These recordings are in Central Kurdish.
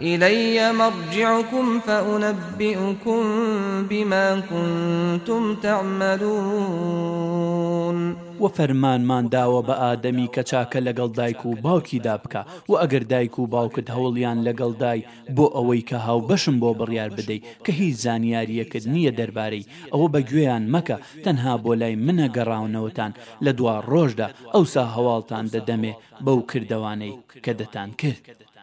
الیە مرجعکم فانبیکم بما کنتم تعملون وە فەرمانمان داوە بە ئادەمی کە چاکە لەگەڵ دایک و باوکیدا بکە وە ئەگەر دایک و باوکت هەوڵیان لەگەڵ دای بۆ ئەوەی کە هاوبەشم بۆ بڕیار بدەی کە هیچ زانیاریەکت نیە دەربارەی ئەوە بە گوێیان مەکە تەنها بۆ لای منە گەڕاونەوەتان لە دوا ڕۆژدا ئەوسا هەواڵتان دەدەمێ بەو کردەوانەی کە دەتان کرد.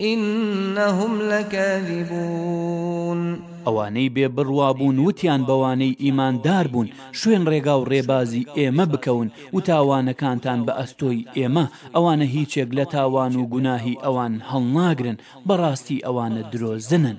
انهم لکاذبون. ئەوانەی بێ بڕوا بوون وتیان بەوانەی ئیمان دار بوون شوێن ڕێگا و ڕێبازی ئێمە بکەون وتاوانەکانتان بە ئەستۆی ئێمە ئەوانە هیچێک لە تاوان و گوناهی ئەوان هەڵناگرن بەڕاستی ئەوانە درۆزنن.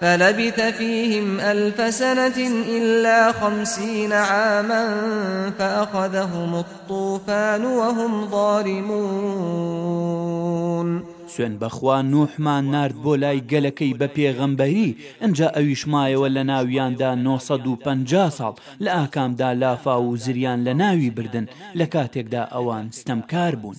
فلبث فیهم الف سنة الا خمسین عاما فاخذهم الطوفان وهم ظالمون سوێن بەخوا نوحمان نارد بۆ لای گەلەکەی بە پێغەمبەری ئنجا ئەویش مایەوە لە ناویاندا نۆ سەد و پەنجا ساڵ لە ئاکامدا لافاو و زریان لە ناوی بردن لە کاتێکدا ئەوان ستەمکار بوون.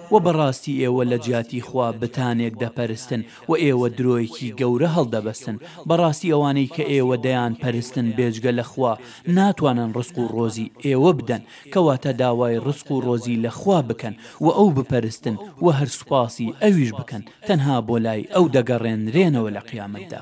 وە بەڕاستی ئێوە لە جیاتی خوا بتانێک دەپەرستن وە ئێوە درۆیەکی گەورە هەڵدەبەستن بەڕاستی ئەوانەی کە ئێوە دەیانپەرستن بێجگە لە خوا ناتوانن ڕزق و ڕۆزی ئێوە بدەن کەواتە داوای ڕزق و ڕۆزی لە خوا بکەن وە ئەو بپەرستن وە هەر سوپاسی ئەویش بکەن تەنها بۆ لای ئەو دەگەڕێنرێنەوە لە قیامەتدا.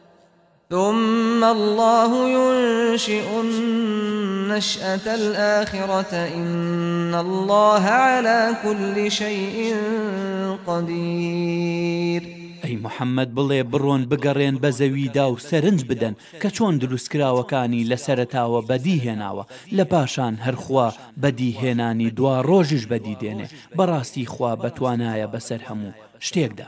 ثم اللە ینشیء النشأة الآخرة ان اللە علی کل شیء قدیر ئەی محەممەد بڵێ بڕۆن بگەڕێن بە زەویدا و سەرنج بدەن کە چۆن دروستکراوەکانی لە سەرتاوە بەدی هێناوە لە پاشان هەرخوا بەدی هێنانی دوا ڕۆژیش بەدی دێنێ بەڕاستی خوا بەتوانایە بەسەر هەموو شتێکدا.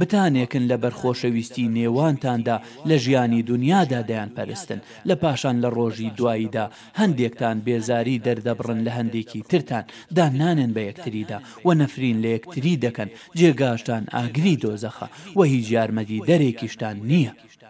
بتانێکن لە بەر خۆشەویستی نێوانتاندا لە ژیانی دونیادا دەیانپەرستن، لە پاشان لە ڕۆژی دواییدا هەندێکتان بێزاری دەردەبڕن لە هەندێکی ترتان، دان نانێن بە یەکتریدا و نەفرین لە یەکتری دەکەن، جێگاشتان ئاگری دۆزەخە و هیچ یارمەتیدەرێکیشتان نییە.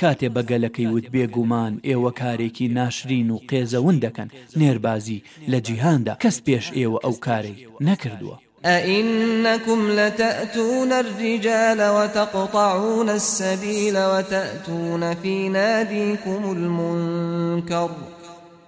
کاتێ بە گەلەکەی وت بێ گومان ئێوە کارێکی ناشرین و قێزەون دەکەن، نێربازی، لە جیهاندا، کەس پێش ئێوە ئەو کارەی، نەکردووە. ئەئینەکم لەتەئتون الرجال وتقطعون السبیل وتئتون فی نادیکم المنکر.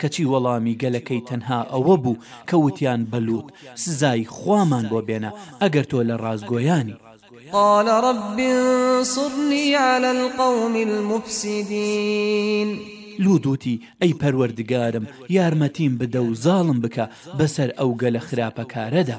کەچی وەڵامی گەلەکەی تەنها ئەوە بوو کە وتیان بە لوط، سزای خوامان بۆ بێنە ئەگەر تۆ لە ڕاستگۆیانی. قال رب انصرنی علی القوم المفسدین. لوط وتی، ئەی پەروەردگارم یارمەتیم بدە و زاڵم بکە بەسەر ئەو گەلە خراپەکارەدا.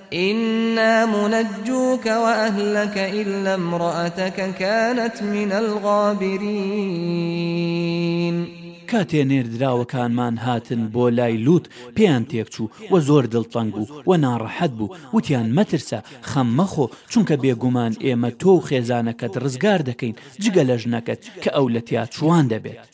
انا منجوک و اهلک الا امراتک کانت من الغابرین. کاتێ نێردراوەکانمان هاتن بۆ لای لوط پێیان تێکچوو و زۆر دڵتەنگ بوو و ناڕەحەت بوو، وتیان مەترسە، خەم مەخۆ، چونکە بێگومان ئێمە تۆ و خێزانەکەت ڕزگار دەکەین جگە لە ژنەکەت کە ئەو لە تیاچووان دەبێت.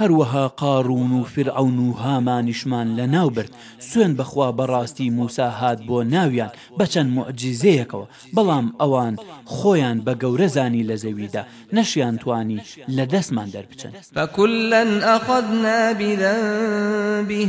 هەروەها قاروون و فیرعەون و هامانیشمان لەناو برد، سوێن بەخوا بەڕاستی موسا هات بۆ ناویان بەچەند موعجیزەیەکەوە، بەڵام ئەوان خۆیان بە گەورە زانی لە زەویدا، نەشیان توانی لە دەستمان دەربچن. فکلا اخذنا بذنبه،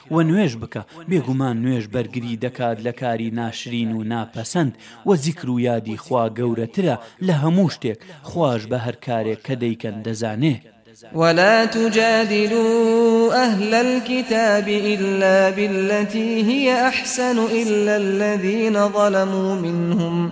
وە نوێژ بکە، بێگومان نوێژ بەرگری دەکات لە کاری ناشرین و ناپەسەند، وە زیکر و یادی خوا گەورەترە لە هەموو شتێک، خواش بە هەر کارێک کە دەیکەن دەزانێ. ولا تجادلوا اهل الكتاب الا بالتي هی احسن الا الذین ظلموا منهم،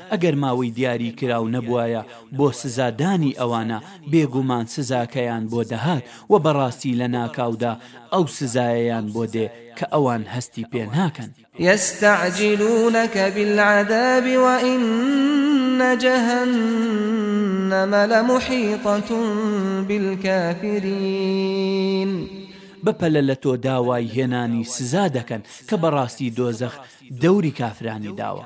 ئەگەر ماوەی دیاری کراو نەبوایە بۆ سزا دانی ئەوانە بێگومان سزاکەیان بۆ دەهات وە بەڕاستی لە ناکاودا ئەو سزایەیان بۆ دێ کە ئەوان هەستی پێ ناکەن. یستعجلونک بالعذاب وان جهنم لمحیطة بالکافرین. بە پەلە لە تۆ داوای هێنانی سزا دەکەن کە بەڕاستی دۆزەخ دەوری کافرانی داوە.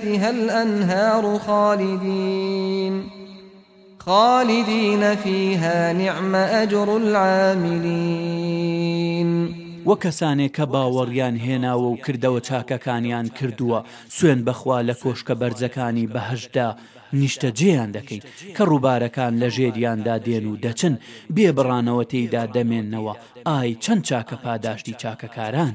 فیها الانهار خالدین فیها نعم اجر العاملین. وە کەسانێک کە باوەڕیان هێناوە و کردەوە چاکەکانیان کردووە سوێند بەخوا لە کۆشکە بەرزەکانی بەهەشتدا نیشتەجێیان دەکەین کە ڕووبارەکان لە ژێریاندا دێن و دەچن بێ بڕانەوە تێیدا دەمێنەوە ئای چەند چاکە پاداشتی چاکەکاران.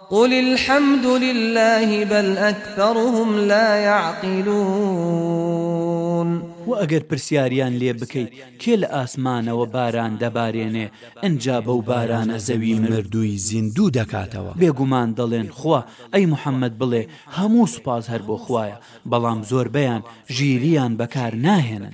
قل الحمد للە بەل ئەکثەرهم لا یعقلون. وە ئەگەر پرسیاریان لێ بکەیت کێ لە ئاسمانەوە باران دەبارێنێ ئنجا بەو بارانە زەوی مردووی زیندوو دەکاتەوە بێگومان دەڵێن خوا ئەی محمد بڵێ هەموو سوپاس هەر بۆ خوایە بەڵام زۆربەیان ژیرییان بەکار ناهێنن.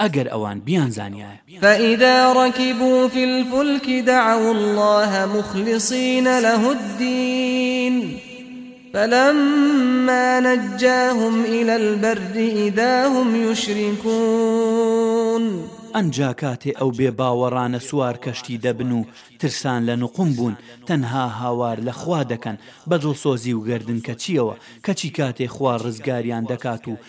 ئەگەر ئەوان بیانزانیایە. فإذا ركبوا في الفلك دعوا الله مخلصين له الدين فلما نجاهم إلى البر إذا هم يشركون ئەنجا کاتێ ئەو بێ باوەڕانە سوار کەشتی دەبن و ترسان لە نقوم بوون تەنها هاوار لە خوا دەکەن بە دڵسۆزی و گەردن کەچیەوە کەچی کاتێ خوا ڕزگاریان دەکات و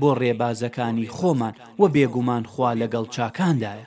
بۆ ڕێبازەکانی خۆمان و بێگومان خوا لەگەڵ چاکاندایە.